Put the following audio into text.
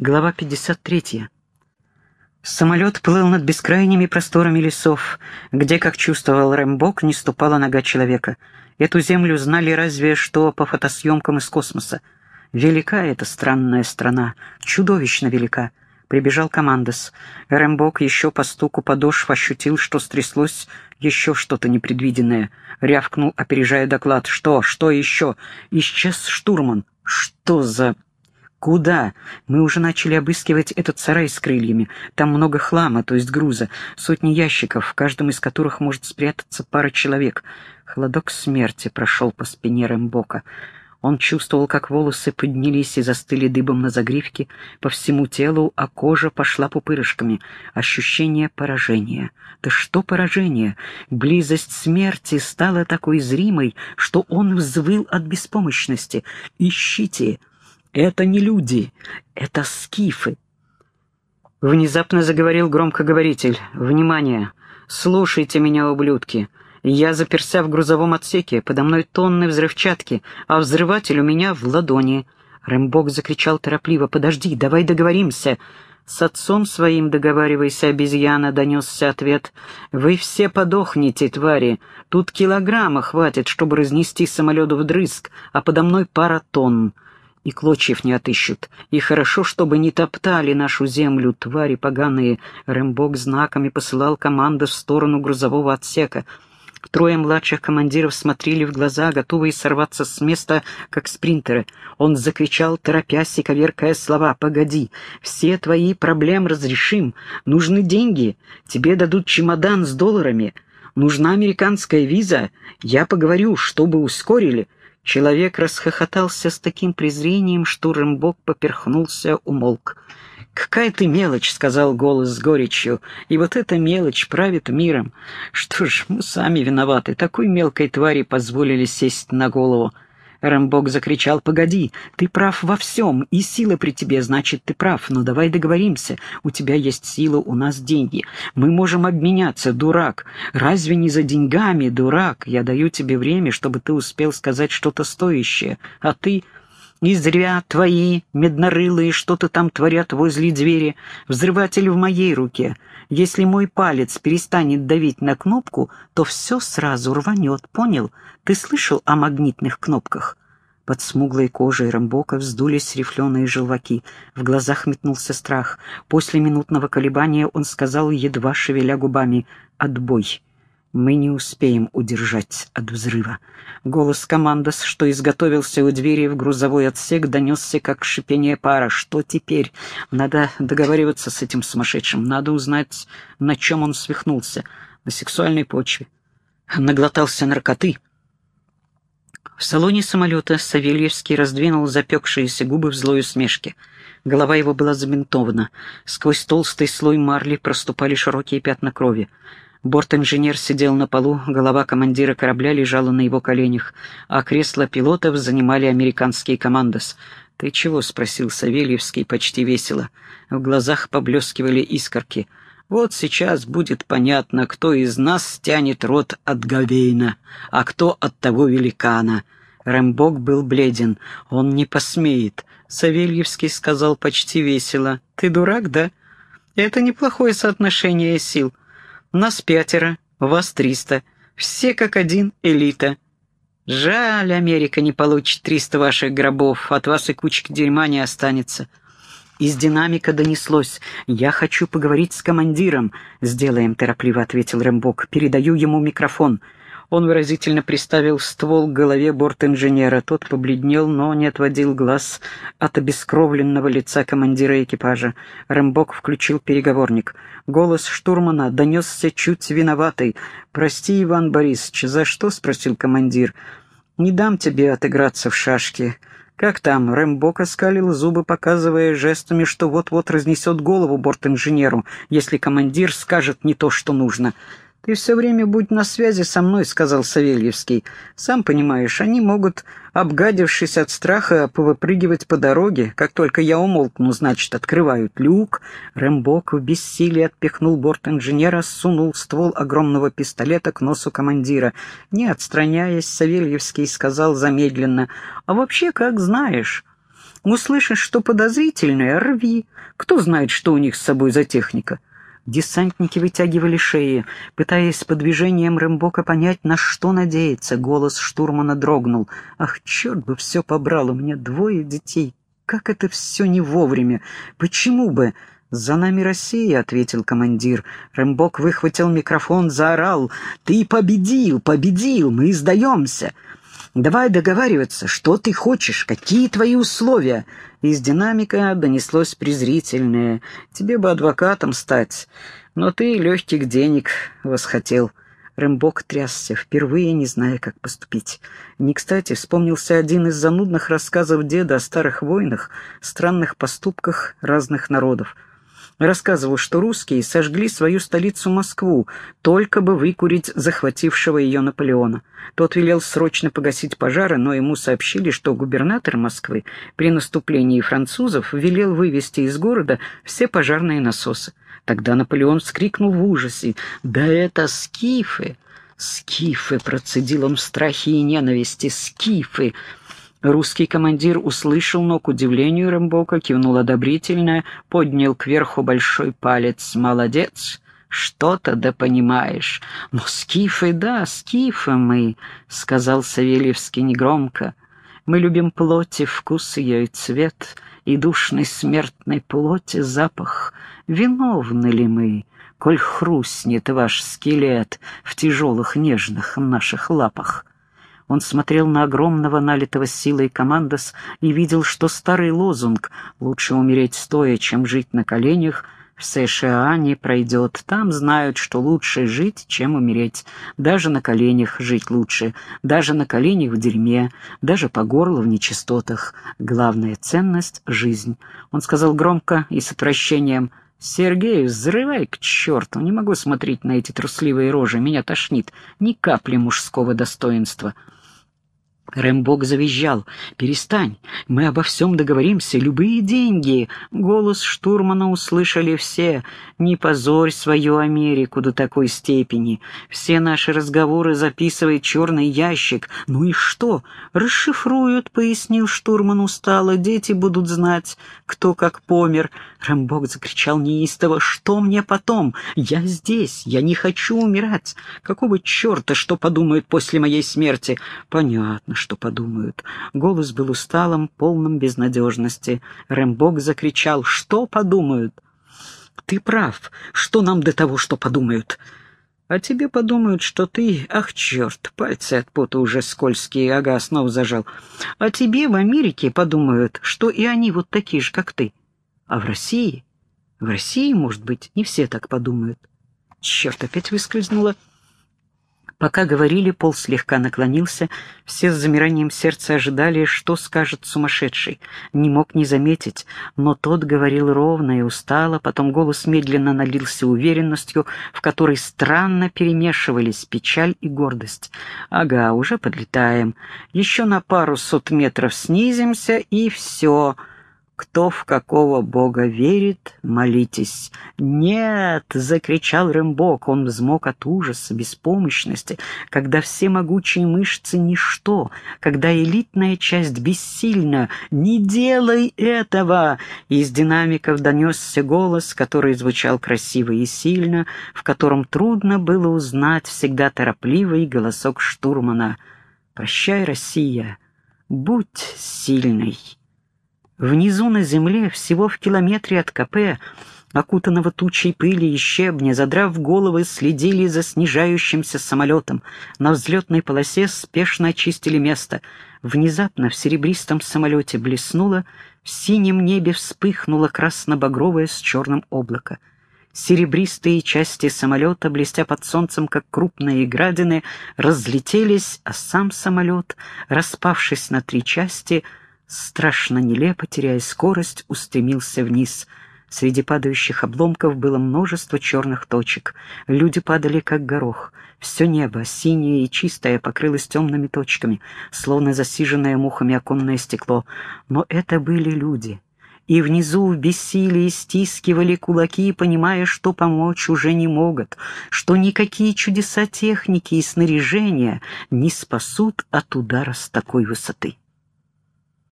Глава 53. Самолет плыл над бескрайними просторами лесов, где, как чувствовал Рэмбок, не ступала нога человека. Эту землю знали разве что по фотосъемкам из космоса. Велика эта странная страна, чудовищно велика. Прибежал командос. Рэмбок еще по стуку подошв ощутил, что стряслось еще что-то непредвиденное. Рявкнул, опережая доклад. «Что? Что еще?» «Исчез штурман». «Что за...» «Куда? Мы уже начали обыскивать этот сарай с крыльями. Там много хлама, то есть груза, сотни ящиков, в каждом из которых может спрятаться пара человек». Холодок смерти прошел по спине Рэмбока. Он чувствовал, как волосы поднялись и застыли дыбом на загривке, по всему телу, а кожа пошла пупырышками. Ощущение поражения. Да что поражение? Близость смерти стала такой зримой, что он взвыл от беспомощности. «Ищите!» Это не люди, это скифы. Внезапно заговорил громкоговоритель. «Внимание! Слушайте меня, ублюдки! Я заперся в грузовом отсеке, подо мной тонны взрывчатки, а взрыватель у меня в ладони». Рэмбок закричал торопливо. «Подожди, давай договоримся!» «С отцом своим договаривайся, обезьяна», — донесся ответ. «Вы все подохнете, твари. Тут килограмма хватит, чтобы разнести самолет вдрызг, а подо мной пара тонн и клочьев не отыщут. И хорошо, чтобы не топтали нашу землю, твари поганые. Рэмбок знаками посылал команду в сторону грузового отсека. Трое младших командиров смотрели в глаза, готовые сорваться с места, как спринтеры. Он закричал, торопясь и коверкая слова. «Погоди, все твои проблемы разрешим. Нужны деньги. Тебе дадут чемодан с долларами. Нужна американская виза. Я поговорю, чтобы ускорили». Человек расхохотался с таким презрением, что Рымбок поперхнулся, умолк. «Какая ты мелочь!» — сказал голос с горечью. «И вот эта мелочь правит миром. Что ж, мы сами виноваты. Такой мелкой твари позволили сесть на голову. Рэмбок закричал, «Погоди, ты прав во всем, и сила при тебе, значит, ты прав, но давай договоримся. У тебя есть сила, у нас деньги. Мы можем обменяться, дурак. Разве не за деньгами, дурак? Я даю тебе время, чтобы ты успел сказать что-то стоящее, а ты...» И зря твои меднорылые что-то там творят возле двери. Взрыватель в моей руке. Если мой палец перестанет давить на кнопку, то все сразу рванет, понял? Ты слышал о магнитных кнопках?» Под смуглой кожей Рамбока вздулись рифленые желваки. В глазах метнулся страх. После минутного колебания он сказал, едва шевеля губами, «Отбой». Мы не успеем удержать от взрыва. Голос командос, что изготовился у двери в грузовой отсек, донесся как шипение пара. Что теперь? Надо договариваться с этим сумасшедшим. Надо узнать, на чем он свихнулся. На сексуальной почве. Наглотался наркоты. В салоне самолета Савельевский раздвинул запекшиеся губы в злой усмешке. Голова его была забинтована. Сквозь толстый слой марли проступали широкие пятна крови. Борт-инженер сидел на полу, голова командира корабля лежала на его коленях, а кресло пилотов занимали американские командос. «Ты чего?» — спросил Савельевский почти весело. В глазах поблескивали искорки. «Вот сейчас будет понятно, кто из нас тянет рот от Гавейна, а кто от того великана». Рэмбок был бледен. «Он не посмеет». Савельевский сказал почти весело. «Ты дурак, да? Это неплохое соотношение сил. Нас пятеро, вас триста. Все как один элита. Жаль, Америка не получит триста ваших гробов, от вас и кучки дерьма не останется». Из динамика донеслось. «Я хочу поговорить с командиром». «Сделаем», — торопливо ответил Рэмбок. «Передаю ему микрофон». Он выразительно приставил ствол к голове борт-инженера. Тот побледнел, но не отводил глаз от обескровленного лица командира экипажа. Рэмбок включил переговорник. Голос штурмана донесся чуть виноватый. «Прости, Иван Борисович, за что?» — спросил командир. «Не дам тебе отыграться в шашки». «Как там?» — Рэмбок оскалил зубы, показывая жестами, что вот-вот разнесет голову борт-инженеру, если командир скажет не то, что нужно. «Ты все время будь на связи со мной», — сказал Савельевский. «Сам понимаешь, они могут, обгадившись от страха, повыпрыгивать по дороге. Как только я умолкну, значит, открывают люк». Рэмбок в бессилии отпихнул борт инженера, сунул ствол огромного пистолета к носу командира. Не отстраняясь, Савельевский сказал замедленно. «А вообще, как знаешь». Услышишь, что подозрительное, рви. Кто знает, что у них с собой за техника. Десантники вытягивали шеи, пытаясь по движениям Рэмбока понять, на что надеяться. Голос штурмана дрогнул. «Ах, черт бы все побрал, у меня двое детей. Как это все не вовремя? Почему бы?» «За нами Россия», — ответил командир. Рэмбок выхватил микрофон, заорал. «Ты победил, победил, мы сдаемся!» «Давай договариваться, что ты хочешь, какие твои условия?» Из динамика донеслось презрительное. «Тебе бы адвокатом стать, но ты легких денег восхотел». Рэмбок трясся, впервые не зная, как поступить. Не кстати вспомнился один из занудных рассказов деда о старых войнах, странных поступках разных народов — рассказывал, что русские сожгли свою столицу Москву, только бы выкурить захватившего ее Наполеона. Тот велел срочно погасить пожары, но ему сообщили, что губернатор Москвы при наступлении французов велел вывести из города все пожарные насосы. Тогда Наполеон вскрикнул в ужасе. «Да это скифы!» «Скифы!» — процедил он в страхе и ненависти. «Скифы!» Русский командир услышал, но, к удивлению Рэмбока, кивнул одобрительно, поднял кверху большой палец. «Молодец! Что-то да понимаешь. Но скифы, да, скифы мы!» — сказал Савельевский негромко. «Мы любим плоти, вкус ее и цвет, и душной смертной плоти запах. Виновны ли мы?» коль хрустнет ваш скелет в тяжелых нежных наших лапах. Он смотрел на огромного налитого силой командос и видел, что старый лозунг «лучше умереть стоя, чем жить на коленях» в США не пройдет. Там знают, что лучше жить, чем умереть. Даже на коленях жить лучше, даже на коленях в дерьме, даже по горло в нечистотах. Главная ценность — жизнь. Он сказал громко и с отвращением — «Сергей, взрывай к черту! Не могу смотреть на эти трусливые рожи, меня тошнит. Ни капли мужского достоинства». Рэмбок завизжал. «Перестань! Мы обо всем договоримся. Любые деньги!» Голос штурмана услышали все. «Не позорь свою Америку до такой степени. Все наши разговоры записывает черный ящик. Ну и что? Расшифруют», — пояснил штурман устало. «Дети будут знать, кто как помер». Рэмбок закричал неистово. «Что мне потом? Я здесь. Я не хочу умирать. Какого черта, что подумают после моей смерти?» «Понятно, что подумают». Голос был усталым, полным безнадежности. Рэмбок закричал «Что подумают?» «Ты прав. Что нам до того, что подумают?» «А тебе подумают, что ты... Ах, черт, пальцы от пота уже скользкие, ага, снова зажал. А тебе в Америке подумают, что и они вот такие же, как ты. А в России? В России, может быть, не все так подумают. Черт, опять выскользнула. Пока говорили, пол слегка наклонился, все с замиранием сердца ожидали, что скажет сумасшедший. Не мог не заметить, но тот говорил ровно и устало, потом голос медленно налился уверенностью, в которой странно перемешивались печаль и гордость. «Ага, уже подлетаем. Еще на пару сот метров снизимся, и все». Кто в какого бога верит, молитесь. Нет, закричал Рэмбок, он взмок от ужаса, беспомощности, когда все могучие мышцы ничто, когда элитная часть бессильна. Не делай этого! Из динамиков донесся голос, который звучал красиво и сильно, в котором трудно было узнать всегда торопливый голосок штурмана. «Прощай, Россия, будь сильной!» Внизу на земле, всего в километре от КП, окутанного тучей пыли и щебня, задрав головы, следили за снижающимся самолетом. На взлетной полосе спешно очистили место. Внезапно в серебристом самолете блеснуло, в синем небе вспыхнуло красно-багровое с черным облако. Серебристые части самолета, блестя под солнцем, как крупные градины, разлетелись, а сам самолет, распавшись на три части, — страшно нелепо, теряя скорость, устремился вниз. Среди падающих обломков было множество черных точек. Люди падали, как горох. Все небо, синее и чистое, покрылось темными точками, словно засиженное мухами оконное стекло. Но это были люди. И внизу в бессилии стискивали кулаки, понимая, что помочь уже не могут, что никакие чудеса техники и снаряжения не спасут от удара с такой высоты.